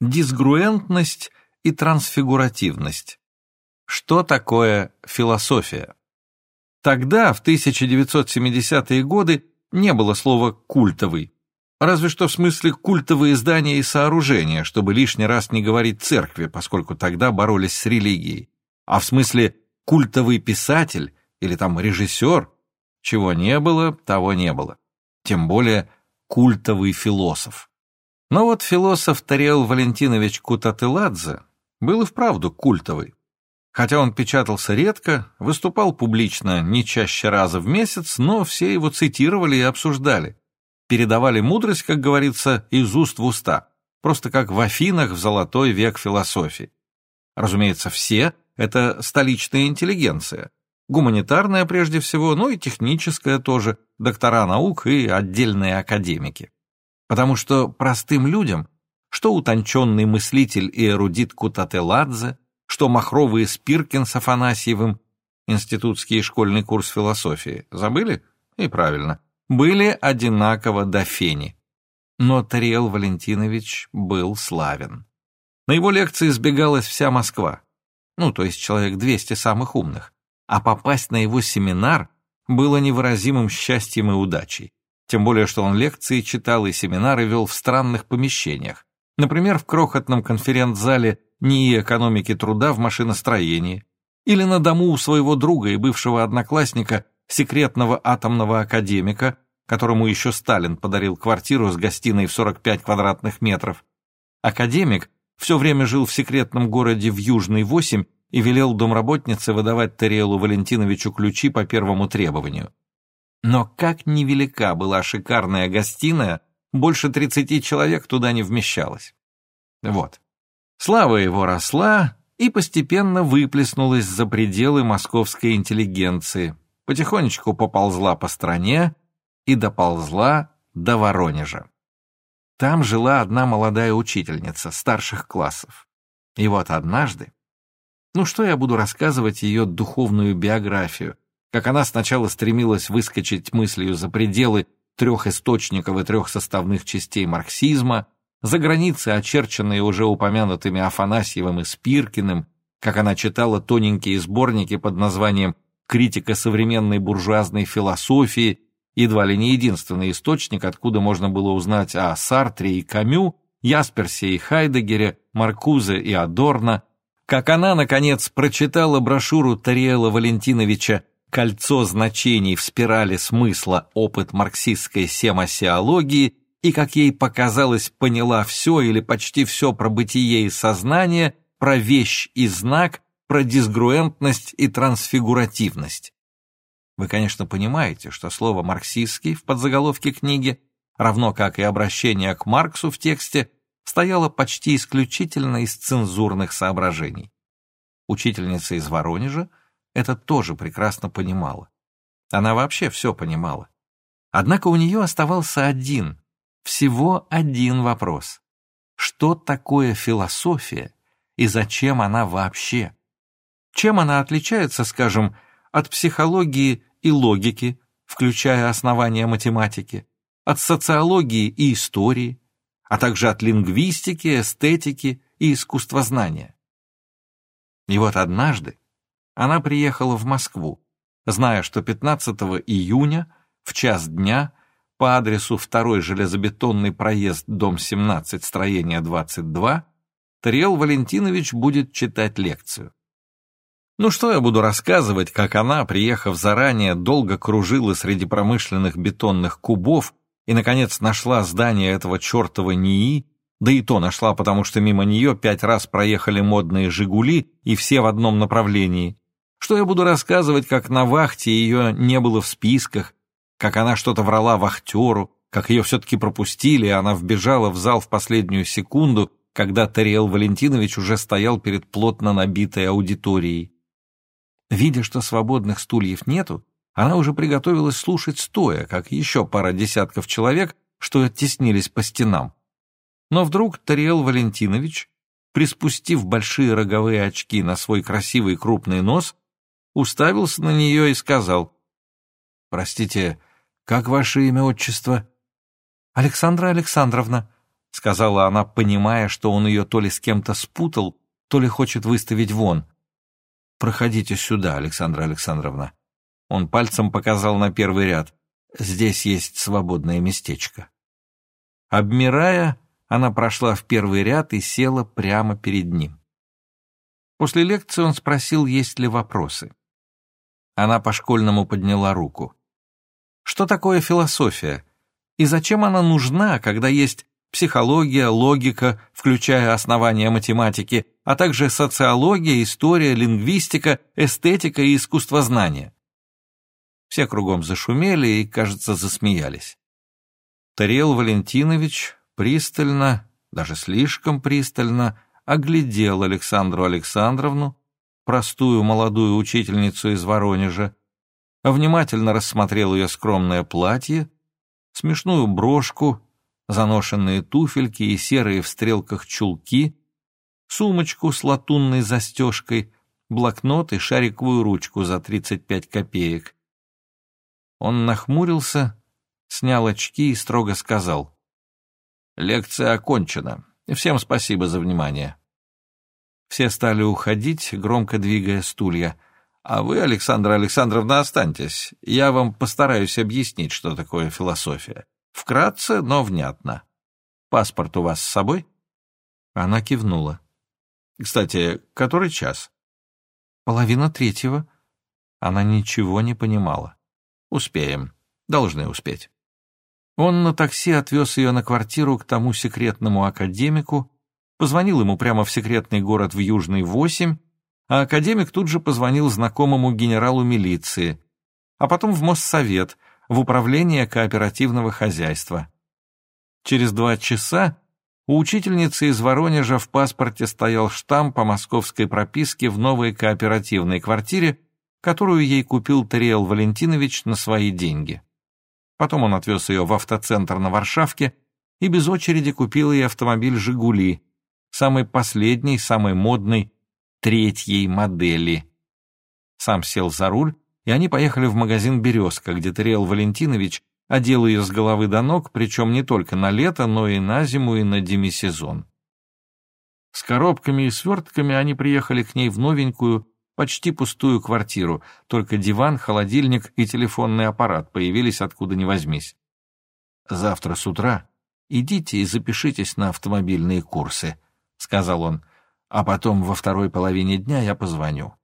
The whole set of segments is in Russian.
дисгруентность и трансфигуративность. Что такое философия? Тогда, в 1970-е годы, не было слова «культовый», разве что в смысле культовые здания и сооружения, чтобы лишний раз не говорить церкви, поскольку тогда боролись с религией, а в смысле культовый писатель или там режиссер, чего не было, того не было. Тем более культовый философ. Но вот философ Тариэл Валентинович Кутатыладзе был и вправду культовый. Хотя он печатался редко, выступал публично не чаще раза в месяц, но все его цитировали и обсуждали. Передавали мудрость, как говорится, из уст в уста, просто как в Афинах в золотой век философии. Разумеется, все — это столичная интеллигенция, гуманитарная прежде всего, но и техническая тоже, доктора наук и отдельные академики. Потому что простым людям, что утонченный мыслитель и эрудит Кутателадзе, что махровые Спиркин с Афанасьевым, институтский и школьный курс философии, забыли? И правильно, были одинаково до фени. Но Тариэл Валентинович был славен. На его лекции сбегалась вся Москва, ну, то есть человек 200 самых умных, а попасть на его семинар было невыразимым счастьем и удачей. Тем более, что он лекции читал и семинары вел в странных помещениях. Например, в крохотном конференц-зале НИИ экономики труда в машиностроении, или на дому у своего друга и бывшего одноклассника, секретного атомного академика, которому еще Сталин подарил квартиру с гостиной в 45 квадратных метров. Академик все время жил в секретном городе в Южный 8 и велел домработнице выдавать Тариэлу Валентиновичу ключи по первому требованию. Но как невелика была шикарная гостиная, больше 30 человек туда не вмещалось. Вот. Слава его росла и постепенно выплеснулась за пределы московской интеллигенции, потихонечку поползла по стране и доползла до Воронежа. Там жила одна молодая учительница старших классов. И вот однажды, ну что я буду рассказывать ее духовную биографию, как она сначала стремилась выскочить мыслью за пределы трех источников и трех составных частей марксизма, за границы, очерченные уже упомянутыми Афанасьевым и Спиркиным, как она читала тоненькие сборники под названием «Критика современной буржуазной философии», едва ли не единственный источник, откуда можно было узнать о Сартре и Камю, Ясперсе и Хайдегере, Маркузе и Адорно, как она, наконец, прочитала брошюру Тариэла Валентиновича «Кольцо значений в спирали смысла. Опыт марксистской семасиологии» и, как ей показалось, поняла все или почти все про бытие и сознание, про вещь и знак, про дисгруентность и трансфигуративность. Вы, конечно, понимаете, что слово «марксистский» в подзаголовке книги, равно как и обращение к Марксу в тексте, стояло почти исключительно из цензурных соображений. Учительница из Воронежа это тоже прекрасно понимала. Она вообще все понимала. Однако у нее оставался один, всего один вопрос. Что такое философия и зачем она вообще? Чем она отличается, скажем, от психологии и логики, включая основания математики, от социологии и истории, а также от лингвистики, эстетики и искусствознания? И вот однажды она приехала в Москву, зная, что 15 июня в час дня по адресу второй железобетонный проезд, дом 17, строение 22, Тариэл Валентинович будет читать лекцию. Ну что я буду рассказывать, как она, приехав заранее, долго кружила среди промышленных бетонных кубов и, наконец, нашла здание этого чертова НИИ, да и то нашла, потому что мимо нее пять раз проехали модные «Жигули» и все в одном направлении. Что я буду рассказывать, как на вахте ее не было в списках, как она что-то врала вахтеру, как ее все-таки пропустили, и она вбежала в зал в последнюю секунду, когда Тариэл Валентинович уже стоял перед плотно набитой аудиторией. Видя, что свободных стульев нету, она уже приготовилась слушать стоя, как еще пара десятков человек, что оттеснились по стенам. Но вдруг Тариэл Валентинович, приспустив большие роговые очки на свой красивый крупный нос, уставился на нее и сказал, «Простите, как ваше имя, отчество?» «Александра Александровна», — сказала она, понимая, что он ее то ли с кем-то спутал, то ли хочет выставить вон. «Проходите сюда, Александра Александровна». Он пальцем показал на первый ряд. «Здесь есть свободное местечко». Обмирая, она прошла в первый ряд и села прямо перед ним. После лекции он спросил, есть ли вопросы. Она по-школьному подняла руку. Что такое философия? И зачем она нужна, когда есть психология, логика, включая основания математики, а также социология, история, лингвистика, эстетика и искусствознание? Все кругом зашумели и, кажется, засмеялись. Тариел Валентинович пристально, даже слишком пристально, оглядел Александру Александровну, простую молодую учительницу из Воронежа, внимательно рассмотрел ее скромное платье, смешную брошку, заношенные туфельки и серые в стрелках чулки, сумочку с латунной застежкой, блокнот и шариковую ручку за 35 копеек. Он нахмурился, снял очки и строго сказал. «Лекция окончена. Всем спасибо за внимание». Все стали уходить, громко двигая стулья. «А вы, Александра Александровна, останьтесь. Я вам постараюсь объяснить, что такое философия. Вкратце, но внятно. Паспорт у вас с собой?» Она кивнула. «Кстати, который час?» «Половина третьего». Она ничего не понимала. «Успеем. Должны успеть». Он на такси отвез ее на квартиру к тому секретному академику, позвонил ему прямо в секретный город в Южный 8, а академик тут же позвонил знакомому генералу милиции, а потом в Моссовет, в управление кооперативного хозяйства. Через два часа у учительницы из Воронежа в паспорте стоял штамп по московской прописке в новой кооперативной квартире, которую ей купил Тариэл Валентинович на свои деньги. Потом он отвез ее в автоцентр на Варшавке и без очереди купил ей автомобиль «Жигули», самый последний, самый модный, третьей модели. Сам сел за руль, и они поехали в магазин «Березка», где Тариэл Валентинович одел ее с головы до ног, причем не только на лето, но и на зиму, и на демисезон. С коробками и свертками они приехали к ней в новенькую, почти пустую квартиру, только диван, холодильник и телефонный аппарат появились откуда ни возьмись. «Завтра с утра идите и запишитесь на автомобильные курсы», — сказал он, «а потом во второй половине дня я позвоню».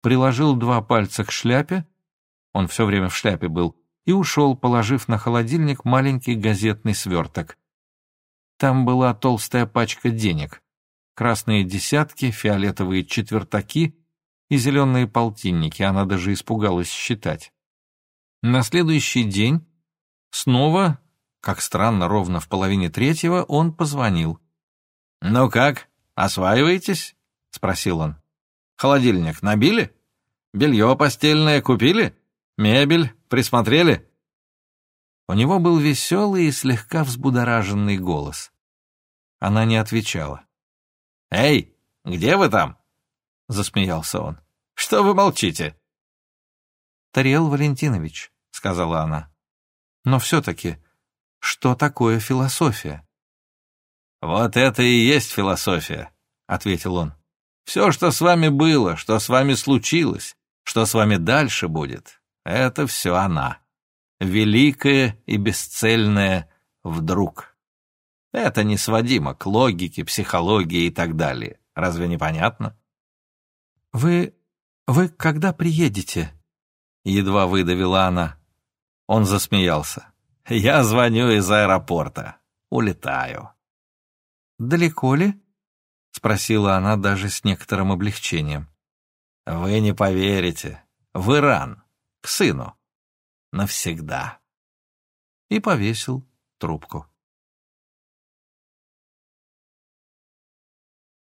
Приложил два пальца к шляпе, он все время в шляпе был, и ушел, положив на холодильник маленький газетный сверток. Там была толстая пачка денег, красные десятки, фиолетовые четвертаки и зеленые полтинники, она даже испугалась считать. На следующий день снова, как странно, ровно в половине третьего, он позвонил. «Ну как, осваиваетесь?» — спросил он. «Холодильник набили? Белье постельное купили? Мебель присмотрели?» У него был веселый и слегка взбудораженный голос. Она не отвечала. «Эй, где вы там?» — засмеялся он. «Что вы молчите?» «Тариэл Валентинович», — сказала она. «Но все-таки, что такое философия?» «Вот это и есть философия», — ответил он. «Все, что с вами было, что с вами случилось, что с вами дальше будет, это все она. Великое и бесцельное вдруг. Это не сводимо к логике, психологии и так далее. Разве не понятно?» «Вы... вы когда приедете?» Едва выдавила она. Он засмеялся. «Я звоню из аэропорта. Улетаю». «Далеко ли?» — спросила она даже с некоторым облегчением. «Вы не поверите. В Иран. К сыну. Навсегда». И повесил трубку.